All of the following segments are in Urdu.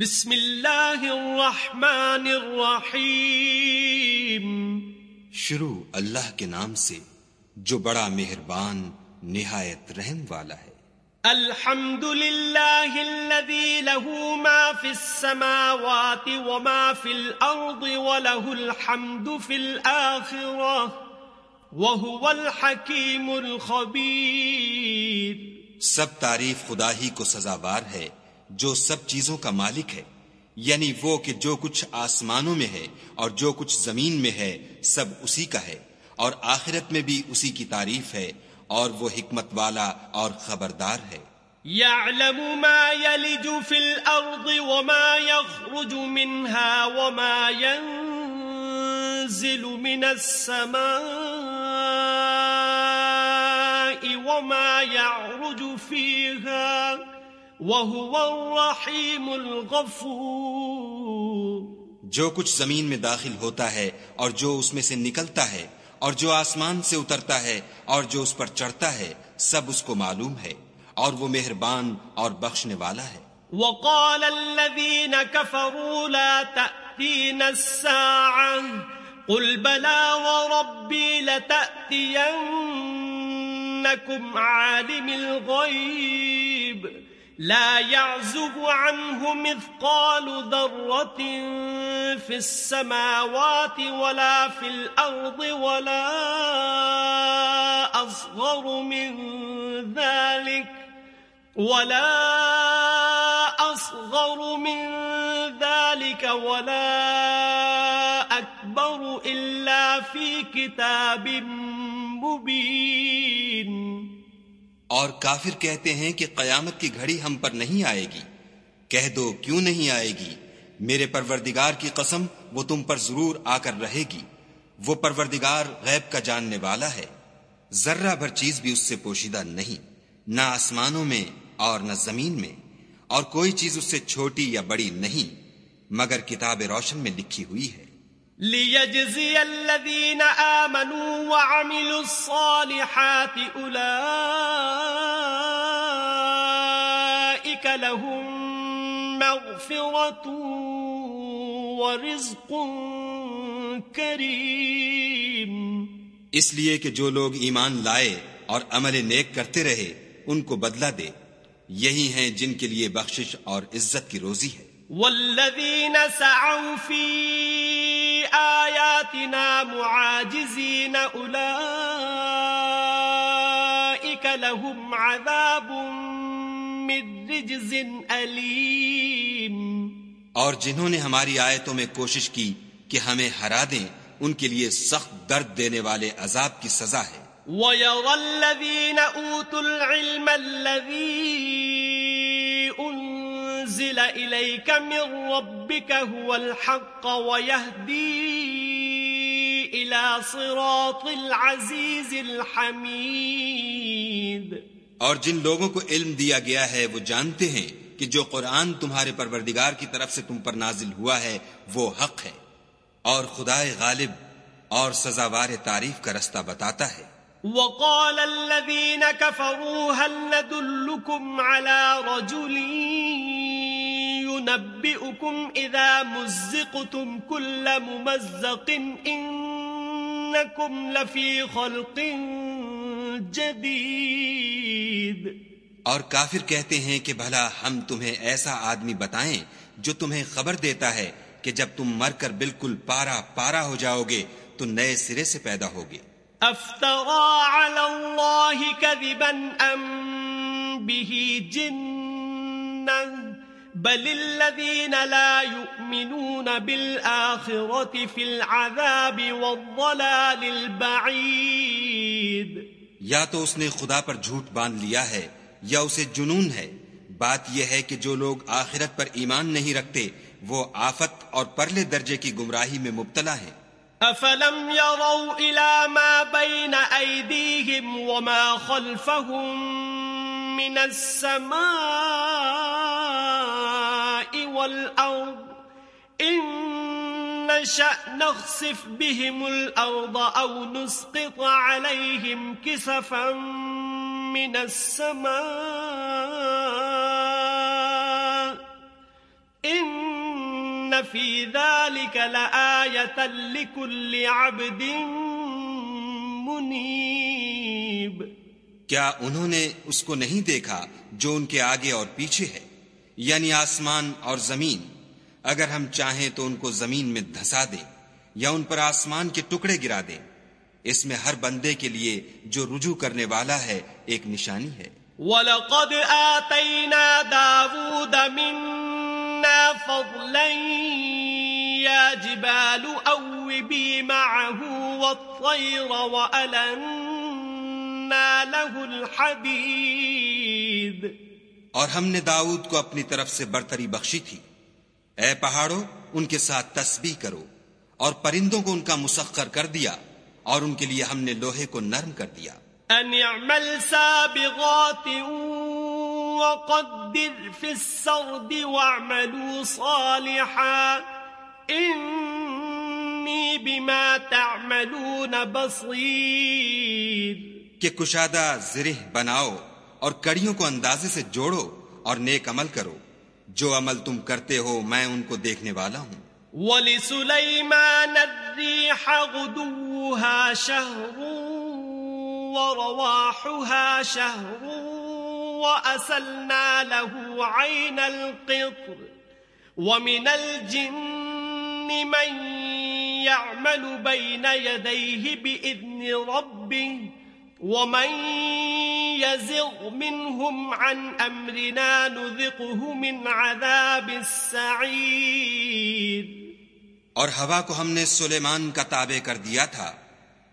بسم اللہ الرحمن الرحیم۔ شروع اللہ کے نام سے جو بڑا مہربان نہایت رحم والا ہے۔ الحمد للہ الذي له ما في السماوات وما في الارض وله الحمد في الاخرة وهو الحكيم الخبير سب تعریف خدا ہی کو سزاوار ہے۔ جو سب چیزوں کا مالک ہے یعنی وہ کہ جو کچھ آسمانوں میں ہے اور جو کچھ زمین میں ہے، سب اسی کا ہے، اور آخرت میں بھی اسی کی تعریف ہے، اور وہ حکمت والا اور خبردار ہے۔ يعلم ما يلج في الأرض وما يخرج منها وما ينزل من السماء وما يعرج فيها وهو الرحيم الغفور۔ جو کچھ زمین میں داخل ہوتا ہے اور جو اس میں سے نکلتا ہے اور جو آسمان سے اترتا ہے اور جو اس پر چڑھتا ہے سب اس کو معلوم ہے اور وہ مہربان اور بخشنے والا ہے۔ وقال الذين كفروا لا تأتينا الساعة قل بلى وربي لتأتينكم عالم الغيب۔ لا يعزب عنه مثقال ذرة في السماوات ولا في الأرض ولا أصغر من ذلك ولا أصغر من ذلك ولا أكبر إلا في كتاب مبين اور کافر کہتے ہیں کہ قیامت کی گھڑی ہم پر نہیں آئے گی۔ کہہ دو، کیوں نہیں آئے گی؟ میرے پروردگار کی قسم، وہ تم پر ضرور آ کر رہے گی۔ وہ پروردگار غیب کا جاننے والا ہے۔ ذرہ بھر چیز بھی اس سے پوشیدہ نہیں، نہ آسمانوں میں اور نہ زمین میں۔ اور کوئی چیز اس سے چھوٹی یا بڑی نہیں، مگر کتاب روشن میں لکھی ہوئی ہے۔ ليجزي الذين آمنوا وعملوا الصالحات أولئك لهم مغفرة ورزق كريم۔ اس لیے کہ جو لوگ ایمان لائے اور عمل نیک کرتے رہے ان کو بدلہ دے۔ یہی ہیں جن کے لیے بخشش اور عزت کی روزی ہے۔ والذين سعوا آياتنا معاجزين أولئك لهم عذاب من رجز أليم. اور جنہوں نے ہماری آیتوں میں کوشش کی کہ ہمیں ہرا دیں ان کے لیے سخت درد دینے والے عذاب کی سزا ہے۔ وَيَرَى الَّذِينَ أُوتُوا الْعِلْمَ الَّذِي أُنزِلَ إِلَيْكَ مِن رَبِّكَ هُوَ الْحَقَّ وَيَهْدِي إِلَى صِرَاطِ الْعَزِيزِ الْحَمِيدِ. اور جن لوگوں کو علم دیا گیا ہے وہ جانتے ہیں کہ جو قرآن تمہارے پروردگار کی طرف سے تم پر نازل ہوا ہے وہ حق ہے۔ اور خدائے غالب اور سزاوار تعریف کا رستہ بتاتا ہے۔ وقال الذين كفروا هل ندلكم على رجل ينبئكم إذا مزقتم كل ممزق إنكم لفي خلق جديد اور کافر کہتے ہیں کہ بھلا ہم تمہیں ایسا آدمی بتائیں جو تمہیں خبر دیتا ہے کہ جب تم مر کر بالکل پارا پارا ہو جاؤ گے تو نئے سرے سے پیدا ہوگے۔ افترى على الله كذبا ام به جنة بل الذين لا يؤمنون بالآخرة في العذاب والضلال البعيد. یا تو اس نے خدا پر جھوٹ باندھ لیا ہے یا اسے جنون ہے؟ بات یہ ہے کہ جو لوگ آخرت پر ایمان نہیں رکھتے وہ آفت اور پرلے درجے کی گمراہی میں مبتلا ہیں۔ افلم يروا الى ما بين ايديهم وما خلفهم من السماء والارض ان نشأ نخسف بهم الارض او نسقط عليهم كسفا من السماء. إن في ذلك لآية لكل عبد منيب. کیا انہوں نے اس کو نہیں دیکھا جو ان کے آگے اور پیچھے ہے؟ یعنی آسمان اور زمین۔ اگر ہم چاہیں تو ان کو زمین میں دھسا دیں یا ان پر آسمان کے ٹکڑے گرا دیں۔ اس میں ہر بندے کے لیے جو رجوع کرنے والا ہے ایک نشانی ہے۔ وَلَقَدْ آتَيْنَا دَاوُودَ مِنَّا فَضْلًا يَا جِبَالُ أَوِّبِي مَعَهُ وَالطَّيْرَ وَأَلَنَّا لَهُ الْحَدِيدِ۔ اور ہم نے داؤد کو اپنی طرف سے برتری بخشی تھی۔ اے پہاڑوں ان کے ساتھ تسبیح کرو اور پرندوں کو ان کا مسخر کر دیا اور ان کے لیے ہم نے لوہے کو نرم کر دیا۔ ان اعمل سابغات وقدر في السرد واعملوا صالحا۔ انی بما تعملون بصیر۔ کہ کشادہ زرہ بناؤ۔ اور کڑیوں کو اندازے سے جوڑو اور نیک عمل کرو۔ جو عمل تم کرتے ہو، میں ان کو دیکھنے والا ہوں۔ وَلِسُلَيْمَانَ الرِّيحَ غُدُوهَا شَهْرٌ وَرَوَاحُهَا شَهْرٌ وَأَسَلْنَا لَهُ عَيْنَ الْقِطْرِ وَمِنَ الْجِنِّ مَنْ يَعْمَلُ بَيْنَ يَدَيْهِ بِإِذْنِ رَبِّهِ ومن يزغ منهم عن أمرنا نذقه من عذاب السعير اور ہوا کو ہم نے سلیمان کا تابع کر دیا تھا۔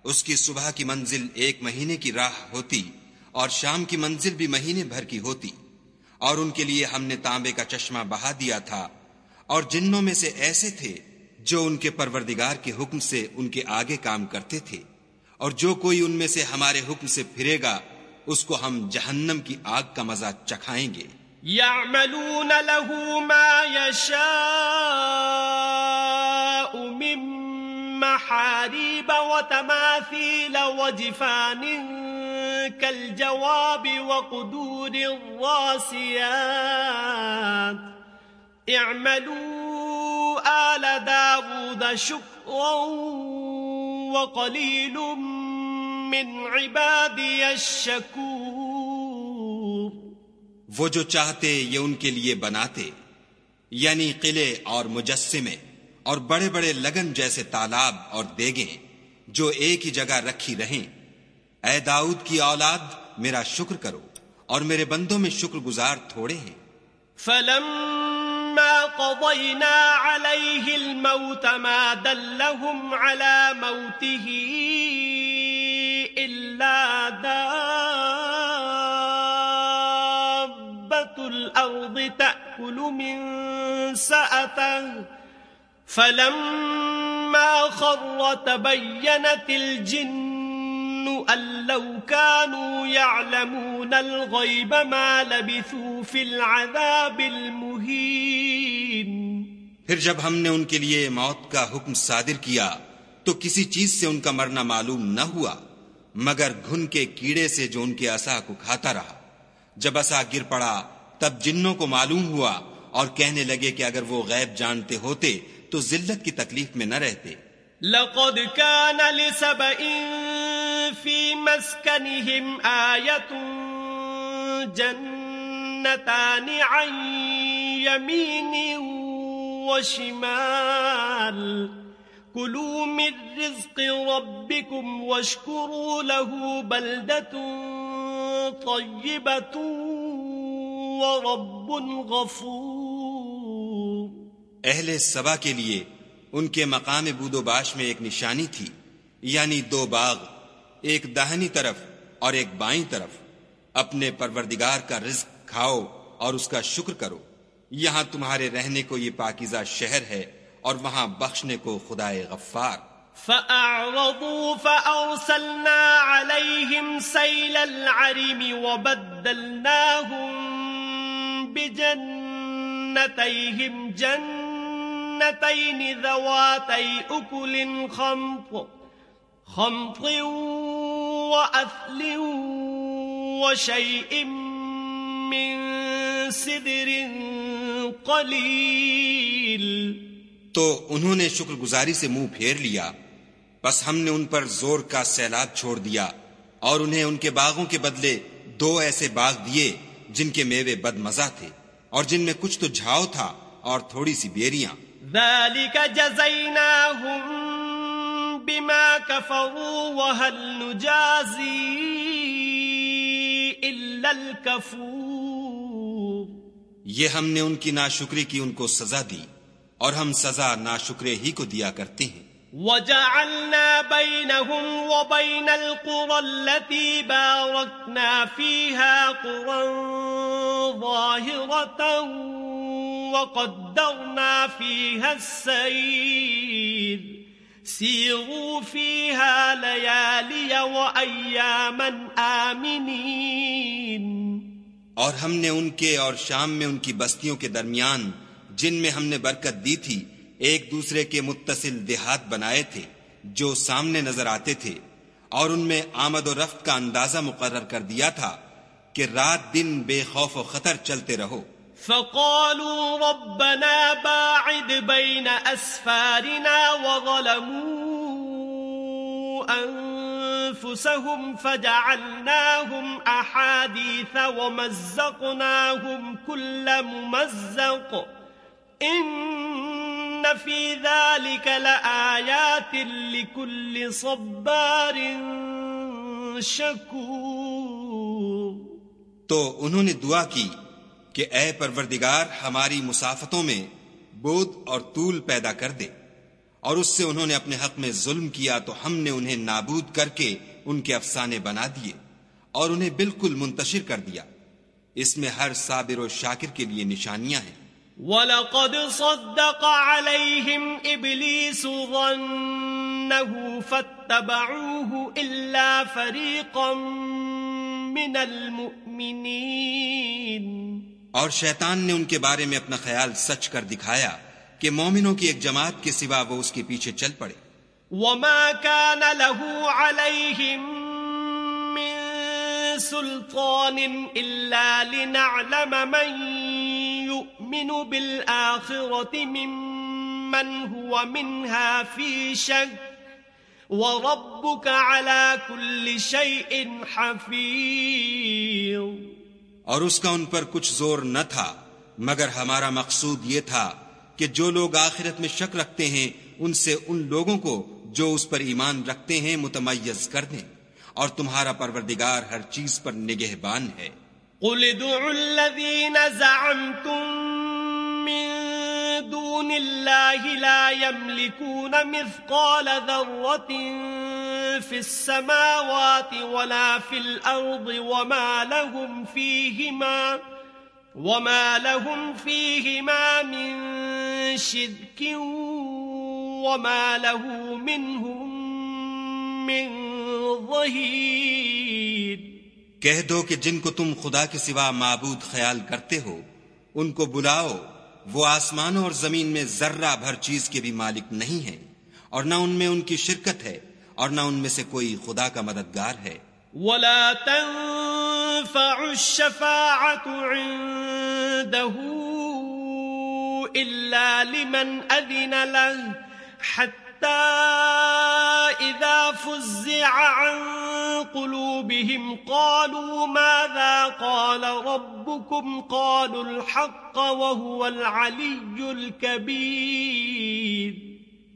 اس کی صبح کی منزل ایک مہینے کی راہ ہوتی اور شام کی منزل بھی مہینے بھر کی ہوتی۔ اور ان کے لیے ہم نے تانبے کا چشمہ بہا دیا تھا۔ اور جنوں میں سے ایسے تھے جو ان کے پروردگار کے حکم سے ان کے آگے کام کرتے تھے۔ اور جو کوئی ان میں سے ہمارے حکم سے پھرے گا، اس کو ہم جہنم کی آگ کا مزہ چکھائیں گے۔ يعملون له ما يشاء من محاريب وتماثيل وجفان كالجواب وقدور الراسيات اعملوا آل داود شكرا وقلیل من عبادی الشکور وہ جو چاہتے یہ ان کے لیے بناتے یعنی قلعے اور مجسمے اور بڑے بڑے لگن جیسے تالاب اور دیگیں جو ایک ہی جگہ رکھی رہیں اے داؤد کی اولاد میرا شکر کرو اور میرے بندوں میں شکر گزار تھوڑے ہیں۔ فلم قضينا عليه الموت ما دلهم على موته إلا دابة الأرض تأكل من سأته. فلما خر تبينت الجن أن لو كانوا يعلمون الغيب ما لبثوا في العذاب المهين. پھر جب ہم نے ان کے لیے موت کا حکم صادر کیا، تو کسی چیز سے ان کا مرنا معلوم نہ ہوا، مگر گھن کے کیڑے سے جو ان کے اصا کو کھاتا رہا۔ جب اصا گر پڑا، تب جنوں کو معلوم ہوا اور کہنے لگے کہ اگر وہ غیب جانتے ہوتے، تو ذلت کی تکلیف میں نہ رہتے۔ لقد كان في مسكنهم آية جنتان عن يمين وشمال. كلوا من رزق ربكم واشكروا له بلدة طيبة ورب غفور. اہل سبا کے لیے ان کے مقام بود و باش میں ایک نشانی تھی یعنی دو باغ، ایک دہنی طرف اور ایک بائیں طرف۔ اپنے پروردگار کا رزق کھاؤ اور اس کا شکر کرو۔ یہاں تمہارے رہنے کو یہ پاکیزہ شہر ہے اور وہاں بخشنے کو خدا غفار۔ فأعرضوا فأرسلنا عليهم سيل العرم وبدلناهم بجنتيهم جنتين ذواتي أكل خمط خمط وأثل وشيء من سدر قليل تو انہوں نے شکر گزاری سے منہ پھیر لیا۔ بس ہم نے ان پر زور کا سیلاب چھوڑ دیا اور انہیں ان کے باغوں کے بدلے دو ایسے باغ دیے جن کے میوے بد مزہ تھے اور جن میں کچھ تو جھاؤ تھا اور تھوڑی سی بیریاں۔ ذلك جزيناهم بما كفروا وهل نجازي إلا الكفور یہ ہم نے ان کی ناشکری کی ان کو سزا دی اور ہم سزا ناشکرے ہی کو دیا کرتے ہیں۔ وجعلنا بينهم وبين القرى التي باركنا فيها قرى ظاهرة وقدرنا فيها السير سيروا فيها ليالي وأياما آمنين اور ہم نے ان کے اور شام میں ان کی بستیوں کے درمیان جن میں ہم نے برکت دی تھی، ایک دوسرے کے متصل دیہات بنائے تھے، جو سامنے نظر آتے تھے، اور ان میں آمد و رفت کا اندازہ مقرر کر دیا تھا کہ رات دن بے خوف و خطر چلتے رہو۔ فقالوا ربنا باعد بين أسفارنا وظلموا أنفسهم فجعلناهم أحاديث ومزقناهم كل ممزق. إن في ذلك لآيات لكل صبار شكور. تو انہوں نے دعا کی کہ اے پروردگار ہماری مسافتوں میں بود اور طول پیدا کر دے۔ اور اس سے انہوں نے اپنے حق میں ظلم کیا تو ہم نے انہیں نابود کر کے ان کے افسانے بنا دیے اور انہیں بالکل منتشر کر دیا۔ اس میں ہر صابر و شاکر کے لیے نشانیاں ہیں۔ وَلَقَدْ صَدَّقَ عَلَيْهِمْ إِبْلِيسُ ظَنَّهُ فَاتَّبَعُوهُ إِلَّا فَرِيقًا مِّنَ الْمُؤْمِنِينَ۔ اور شیطان نے ان کے بارے میں اپنا خیال سچ کر دکھایا۔ کہ مومنوں کی ایک جماعت کے سوا وہ اس کے پیچھے چل پڑے۔ وما كان له عليهم من سلطان إلا لنعلم من يؤمن بالآخرة ممن هو منها في شك وربك على كل شيء حفيظ۔ اور اس کا ان پر کچھ زور نہ تھا مگر ہمارا مقصود یہ تھا کہ جو لوگ آخرت میں شک رکھتے ہیں، ان سے ان لوگوں کو جو اس پر ایمان رکھتے ہیں متمیز کر دیں۔ اور تمہارا پروردگار ہر چیز پر نگہبان ہے۔ قل ادعوا الذين زعمتم من دون الله لا يملكون مثقال ذرة في السماوات ولا في الأرض وما لهم فيهما وما لهم فيهما من شرك وما له منهم من ظهير. کہہ دو کہ جن کو تم خدا کے سوا معبود خیال کرتے ہو ان کو بلاؤ وہ آسمانوں اور زمین میں ذرہ بھر چیز کے بھی مالک نہیں ہیں اور نہ ان میں ان کی شرکت ہے اور نہ ان میں سے کوئی خدا کا مددگار ہے۔ ولا تنفع الشفاعة عنده إلا لمن أذن له حتى إذا فزع عن قلوبهم قالوا ماذا قال ربكم قالوا الحق وهو العلي الكبير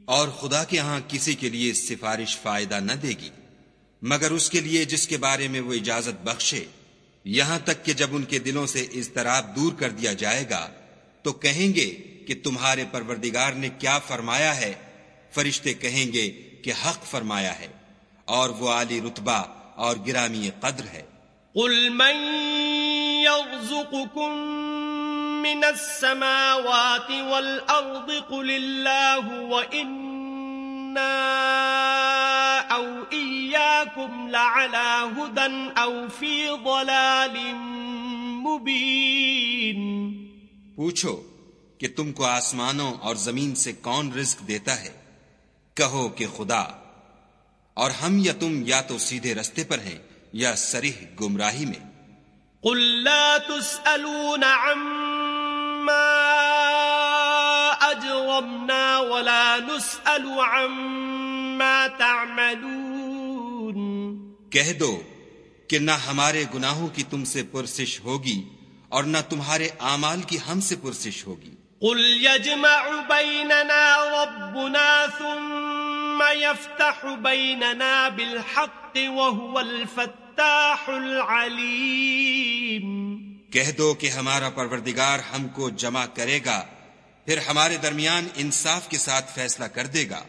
اور خدا کے ہاں کسی کے لیے سفارش فائدہ نہ دے گی، مگر اس کے لیے جس کے بارے میں وہ اجازت بخشے، یہاں تک کہ جب ان کے دلوں سے اضطراب دور کر دیا جائے گا تو کہیں گے کہ تمہارے پروردگار نے کیا فرمایا ہے؟ فرشتے کہیں گے کہ حق فرمایا ہے، اور وہ عالی رتبہ اور گرامی قدر ہے۔ قل من يرزقكم من السماوات والأرض قل الله وإنا أو إياكم لعلى هدى أو في ضلال مبين پوچھو کہ تم کو آسمانوں اور زمین سے کون رزق دیتا ہے؟ کہو کہ خدا۔ اور ہم یا تم یا تو سیدھے رستے پر ہیں یا سریح گمراہی میں۔ قل لا تسألون عما نسأل عما تعملون۔ کہہ دو کہ نہ ہمارے گناہوں کی تم سے پرسش ہوگی اور نہ تمہارے اعمال کی ہم سے پرسش ہوگی۔ قل يجمع بيننا ربنا ثم يفتح بيننا بالحق وهو الفتاح العليم۔ کہہ دو کہ ہمارا پروردگار ہم کو جمع کرے گا پھر ہمارے درمیان انصاف کے ساتھ فیصلہ کر دے گا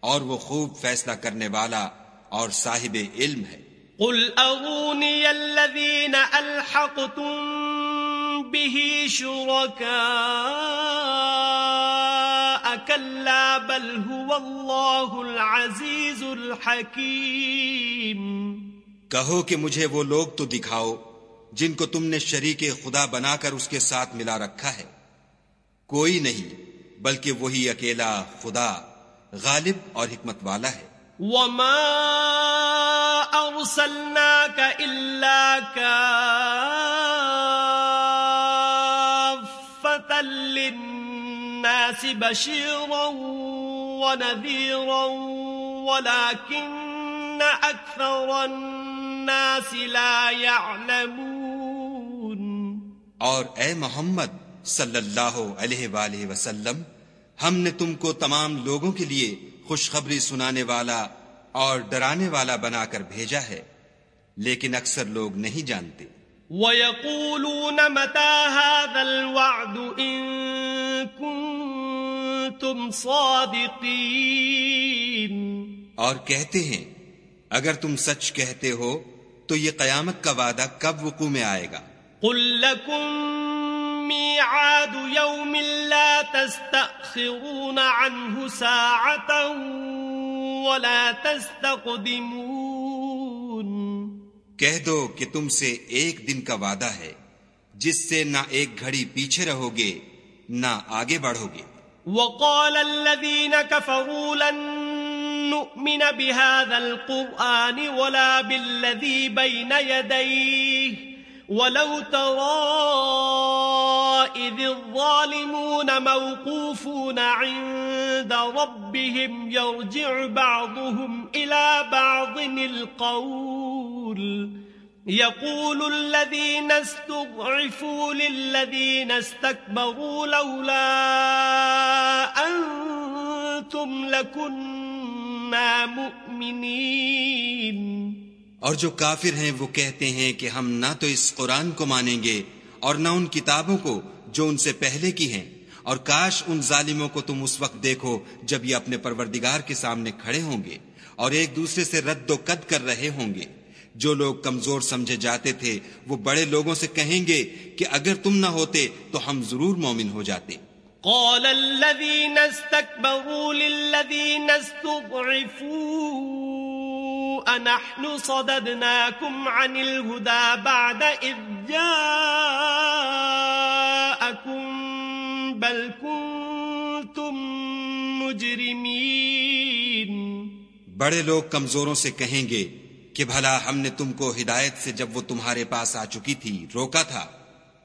اور وہ خوب فیصلہ کرنے والا اور صاحب علم ہے۔ قل اروني الذين الحقتم به شركاء كلا بل هو الله العزيز الحكيم کہو کہ مجھے وہ لوگ تو دکھاؤ جن کو تم نے شریک خدا بنا کر اس کے ساتھ ملا رکھا ہے۔ کوئی نہیں بلکہ وہی اکیلا خدا غالب اور حکمت والا ہے۔ وما أرسلناك إلا كافة للناس بشيرا ونذيرا ولكن أكثر الناس لا يعلمون. اور اے محمد صلی اللہ علیہ وآلہ وسلم، ہم نے تم کو تمام لوگوں کے لیے خوشخبری سنانے والا اور ڈرانے والا بنا کر بھیجا ہے، لیکن اکثر لوگ نہیں جانتے۔ وَيَقُولُونَ مَتَى هَذَا الْوَعْدُ إِن كُنتُمْ صَادِقِينَ اور کہتے ہیں اگر تم سچ کہتے ہو تو یہ قیامت کا وعدہ کب وقوع میں آئے گا؟ قل لكم ميعاد يوم لا تستأخرون عنه ساعة ولا تستقدمون کہہ دو کہ تم سے ایک دن کا وعدہ ہے، جس سے نہ ایک گھڑی پیچھے رہو گے نہ آگے بڑھو گے وقال الذين كفروا لن نؤمن بهذا القرآن ولا بالذي بين يديه. ولو ترى إذ الظالمون موقوفون عند ربهم يرجع بعضهم إلى بعض القول يقول الذين استضعفوا للذين استكبروا لولا أنتم لكنا مؤمنين اور جو کافر ہیں وہ کہتے ہیں کہ ہم نہ تو اس قرآن کو مانیں گے اور نہ ان کتابوں کو جو ان سے پہلے کی ہیں۔ اور کاش ان ظالموں کو تم اس وقت دیکھو جب یہ اپنے پروردگار کے سامنے کھڑے ہوں گے اور ایک دوسرے سے رد و قد کر رہے ہوں گے۔ جو لوگ کمزور سمجھے جاتے تھے وہ بڑے لوگوں سے کہیں گے کہ اگر تم نہ ہوتے تو ہم ضرور مومن ہو جاتے۔ قال الذين استكبروا للذين استضعفوا أنحن صددناكم عن الهدى بعد إذ جاءكم بل كنتم مجرمين بڑے لوگ کمزوروں سے کہیں گے کہ بھلا ہم نے تم کو ہدایت سے جب وہ تمہارے پاس آ چکی تھی، روکا تھا۔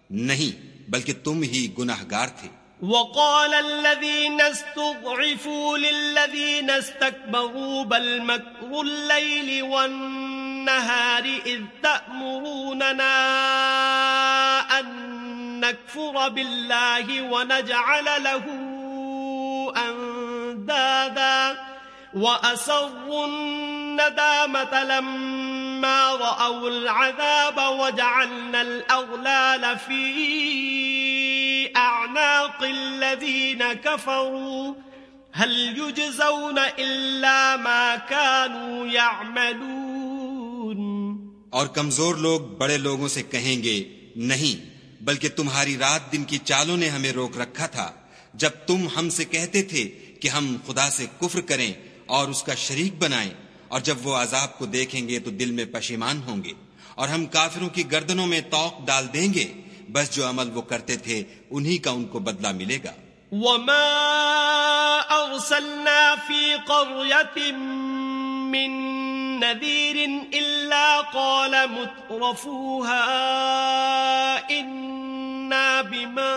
نہیں، بلکہ تم ہی گناہ گار تھے۔ وقال الذين استضعفوا للذين استكبروا بل مكر الليل والنهار إذ تأمروننا أن نكفر بالله ونجعل له أندادا وأسروا الندامة لما رأوا العذاب وجعلنا الأغلال في أعناق الذين كفروا، هل يجزون إلا ما كانوا يعملون؟ اور کمزور لوگ بڑے لوگوں سے کہیں گے، نہیں، بلکہ تمہاری رات دن کی چالوں نے ہمیں روک رکھا تھا۔ جب تم ہم سے کہتے تھے کہ ہم خدا سے کفر کریں اور اس کا شریک بنائیں، اور جب وہ عذاب کو دیکھیں گے تو دل میں پشیمان ہوں گے، اور ہم کافروں کی گردنوں میں توق ڈال دیں گے۔ بس جو عمل وہ کرتے تھے انہی کا ان کو بدلہ ملے گا۔ وما أرسلنا في قرية من نذير إلا قال مترفوها إنا بما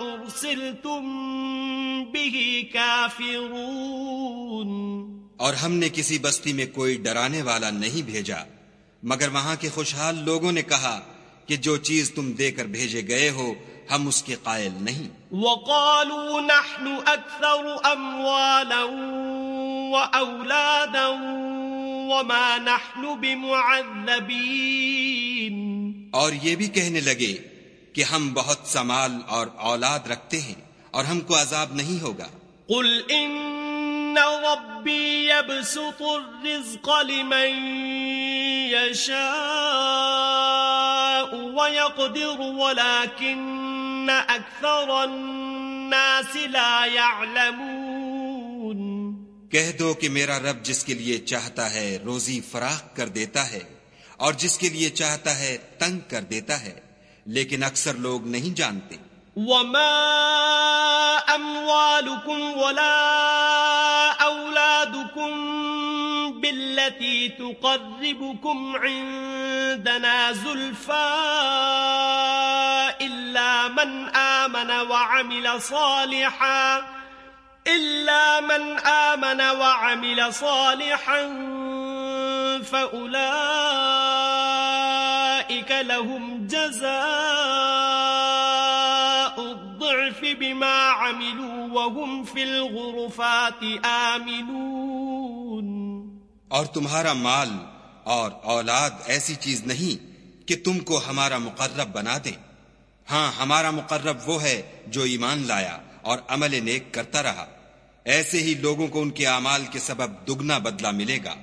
أرسل أرسلتم به كافرون۔ اور ہم نے کسی بستی میں کوئی ڈرانے والا نہیں بھیجا مگر وہاں کے خوشحال لوگوں نے کہا کہ جو چیز تم دے کر بھیجے گئے ہو ہم اس کے قائل نہیں۔ وقالوا نحن أكثر أموالا وأولادا وما نحن بمعذبين اور یہ بھی کہنے لگے کہ ہم بہت سمال اور اولاد رکھتے ہیں اور ہم کو عذاب نہیں ہوگا۔ قل ان ربي يبسط الرزق لمن يشاء ويقدر، ولكن اكثر الناس لا يعلمون۔ کہہ دو کہ میرا رب جس کے لیے چاہتا ہے روزی فراخ کر دیتا ہے اور جس کے لیے چاہتا ہے تنگ کر دیتا ہے، لیکن اکثر لوگ نہیں جانتے۔ وما اموالكم ولا اولادكم بالتي تقربكم عندنا زلفى الا من امن وعمل صالحا الا من امن وعمل صالحا فاولئك لهم جزاء عملوا وهم في الغرفات آمنون۔ اور تمہارا مال اور اولاد ایسی چیز نہیں کہ تم کو ہمارا مقرب بنا دے۔ ہاں ہمارا مقرب وہ ہے جو ایمان لایا اور عمل نیک کرتا رہا۔ ایسے ہی لوگوں کو ان کے اعمال کے سبب دگنا بدلہ ملے گا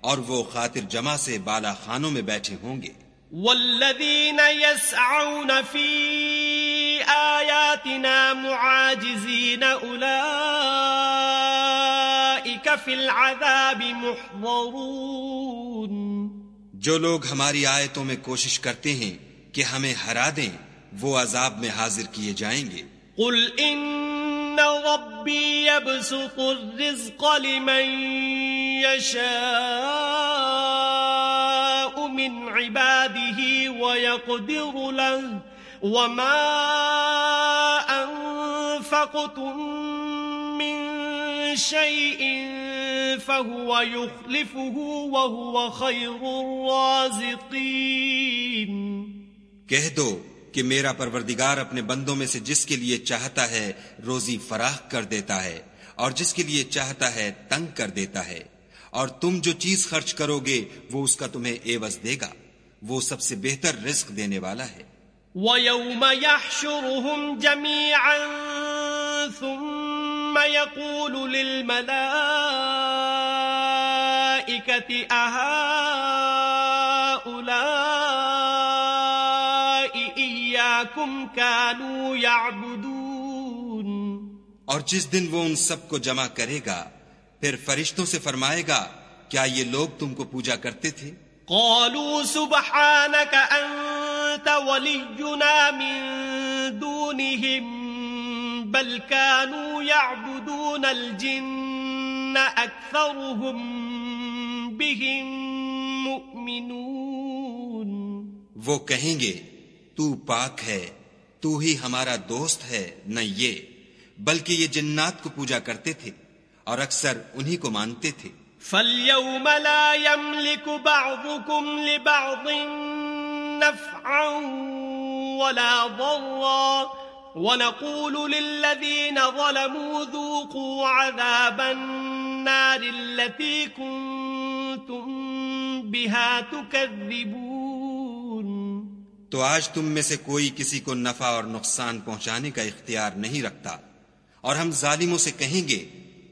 اور وہ خاطر جمع سے بالا خانوں میں بیٹھے ہوں گے۔ والذين يسعون في آياتنا معاجزين أولئك في العذاب محضرون. جو لوگ ہماری آیتوں میں کوشش کرتے ہیں کہ ہمیں ہرا دیں وہ عذاب میں حاضر کیے جائیں گے۔ قل إن ربي يبسط الرزق لمن يشاء من عباده ويقدر له وما أنفقتم من شيء فهو يخلفه وهو خير الرازقين کہہ دو کہ میرا پروردگار اپنے بندوں میں سے جس کے لیے چاہتا ہے روزی فراخ کر دیتا ہے اور جس کے لیے چاہتا ہے تنگ کر دیتا ہے اور تم جو چیز خرچ کرو گے وہ اس کا تمہیں ایوز دے گا وہ سب سے بہتر رزق دینے والا ہے ويوم يحشرهم جميعا ثم يقول للملائكة أهؤلاء إياكم كانوا يعبدون اور جس دن وہ ان سب کو جمع کرے گا، پھر فرشتوں سے فرمائے گا، کیا یہ لوگ تم کو پوجا کرتے تھے؟ قالوا سبحانك أنت ولينا من دونهم بل كانوا يعبدون الجن أكثرهم بهم مؤمنون. وہ کہیں گے، تو پاک ہے، تو ہی ہمارا دوست ہے، نہ یہ، بلکہ یہ جنات کو پوجا کرتے تھے اور اکثر انہی کو مانتے تھے۔ فاليوم لا يملك بعضكم لبعض نفعا ولا ضرا ونقول للذين ظلموا ذوقوا عذاب النار التي كنتم بها تكذبون تو آج تم میں سے کوئی کسی کو نفع اور نقصان پہنچانے کا اختیار نہیں رکھتا اور ہم ظالموں سے کہیں گے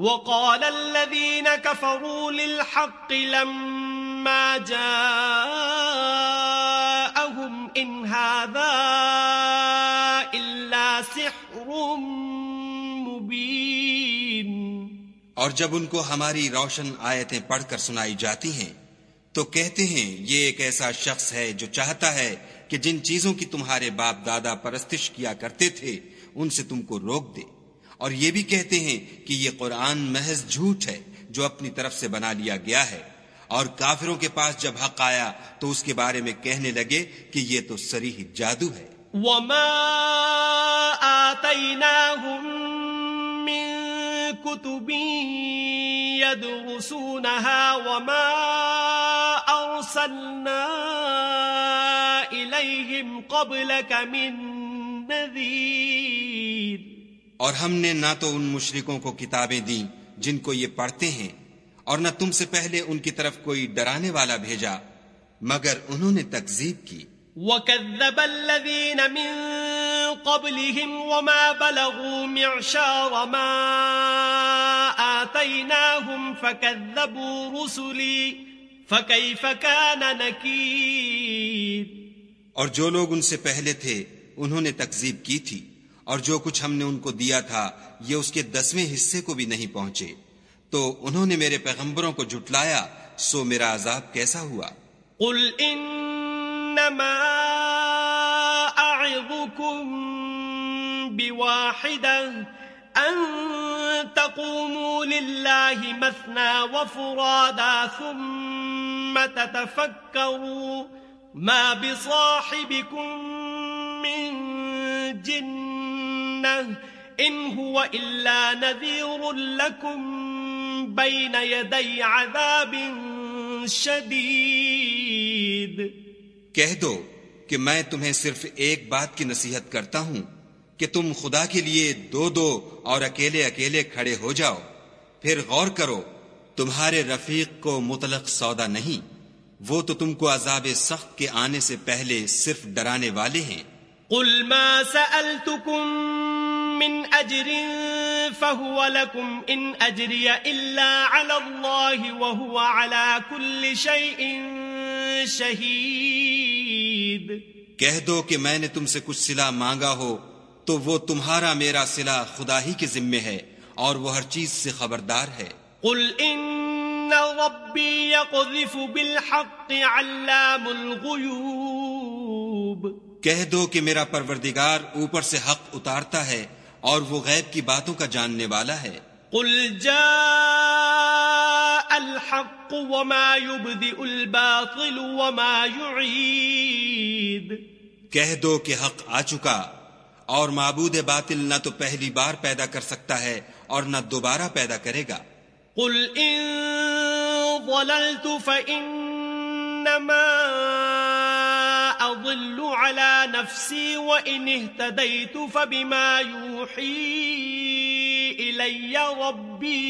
وقال الذين كفروا للحق لما جاءهم إن هذا إلا سحر مبين. اور جب ان کو ہماری روشن آیتیں پڑھ کر سنائی جاتی ہیں، تو کہتے ہیں، یہ ایک ایسا شخص ہے جو چاہتا ہے کہ جن چیزوں کی تمہارے باپ دادا پرستش کیا کرتے تھے، ان سے تم کو روک دے۔ اور یہ بھی کہتے ہیں کہ یہ قرآن محض جھوٹ ہے جو اپنی طرف سے بنا لیا گیا ہے۔ اور کافروں کے پاس جب حق آیا تو اس کے بارے میں کہنے لگے کہ یہ تو سریح جادو ہے۔ وما آتيناهم من كتب يدرسونها وما أرسلنا إليهم قبلك من نذير اور ہم نے نہ تو ان مشرکوں کو کتابیں دیں جن کو یہ پڑھتے ہیں اور نہ تم سے پہلے ان کی طرف کوئی ڈرانے والا بھیجا مگر انہوں نے تکذیب کی۔ وكذب الذين من قبلهم وما بلغوا معشار ما آتيناهم فكذبوا رسلي فكيف كان نكير۔ اور جو لوگ ان سے پہلے تھے انہوں نے تکذیب کی تھی۔ اور جو کچھ ہم نے ان کو دیا تھا، یہ اس کے دسویں حصے کو بھی نہیں پہنچے۔ تو انہوں نے میرے پیغمبروں کو جھٹلایا، سو میرا عذاب کیسا ہوا؟ قل انما اعظكم بواحدة ان تقوموا لله مثنى وفرادا ثم تتفكروا ما بصاحبكم من جنة ان هو الا نذير لكم بين يدي عذاب شدید کہہ دو کہ میں تمہیں صرف ایک بات کی نصیحت کرتا ہوں، کہ تم خدا کے لیے دو دو اور اکیلے اکیلے کھڑے ہو جاؤ۔ پھر غور کرو، تمہارے رفیق کو مطلق سودا نہیں، وہ تو تم کو عذاب سخت کے آنے سے پہلے صرف ڈرانے والے ہیں۔ قل ما سألتكم من أجر فهو لكم إن أجري إلا على الله وهو على كل شيء شهيد. کہہ دو کہ میں نے تم سے کچھ صلہ مانگا ہو تو وہ تمہارا میرا صلہ خدا ہی کے ذمے ہے اور وہ ہر چیز سے خبردار ہے۔ قل ان ربی یقذف بالحق علام الغیوب کہہ دو کہ میرا پروردگار اوپر سے حق اتارتا ہے اور وہ غیب کی باتوں کا جاننے والا ہے۔ قل جاء الحق وما يبدئ الباطل وما يعيد۔ کہہ دو کہ حق آ چکا اور معبود باطل نہ تو پہلی بار پیدا کر سکتا ہے اور نہ دوبارہ پیدا کرے گا۔ قل ان ضللت فإنما أضل على نفسي وإن اهتديت فبما يوحي إلي ربي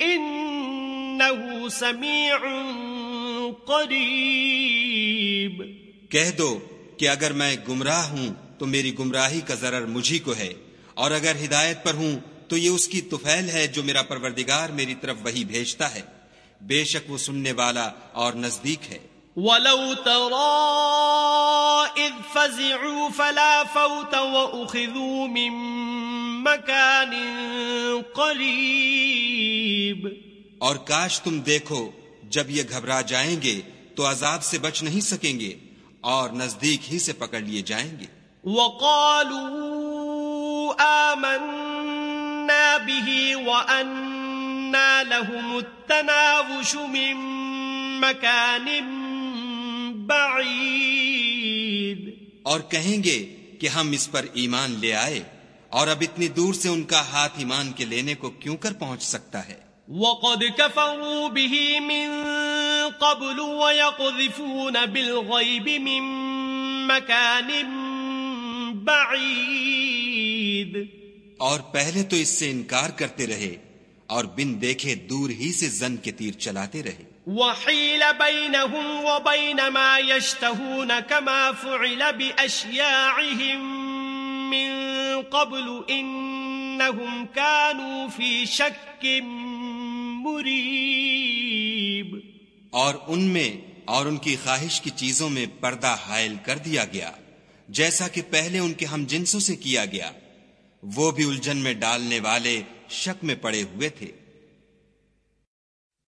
إنه سميع قريب. کہہ دو کہ اگر میں گمراہ ہوں تو میری گمراہی کا ضرر مجھی کو ہے، اور اگر ہدایت پر ہوں تو یہ اس کی توفیل ہے جو میرا پروردگار میری طرف وہی بھیجتا ہے۔ بے شک وہ سننے والا اور نزدیک ہے۔ ولو ترى إذ فزعوا فلا فوت وأخذوا من مكان قريب۔ اور کاش تم دیکھو جب یہ گھبرا جائیں گے تو عذاب سے بچ نہیں سکیں گے اور نزدیک ہی سے پکڑ لیے جائیں گے۔ وقالوا آمنا به وأنا لهم التناوش من مكان اور کہیں گے کہ ہم اس پر ایمان لے آئے اور اب اتنی دور سے ان کا ہاتھ ایمان کے لینے کو کیوں کر پہنچ سکتا ہے؟ وقد كفروا به من قبل ويقذفون بالغيب من مكان بعيد۔ اور پہلے تو اس سے انکار کرتے رہے اور بن دیکھے دور ہی سے زن کے تیر چلاتے رہے۔ وحيل بينهم وبين ما يشتهون كما فعل بأشياعهم من قبل إنهم كانوا في شك مريب. اور ان میں اور ان کی خواہش کی چیزوں میں پردہ حائل کر دیا گیا، جیسا کہ پہلے ان کے ہم جنسوں سے کیا گیا۔ وہ بھی الجھن میں ڈالنے والے شک میں پڑے ہوئے تھے۔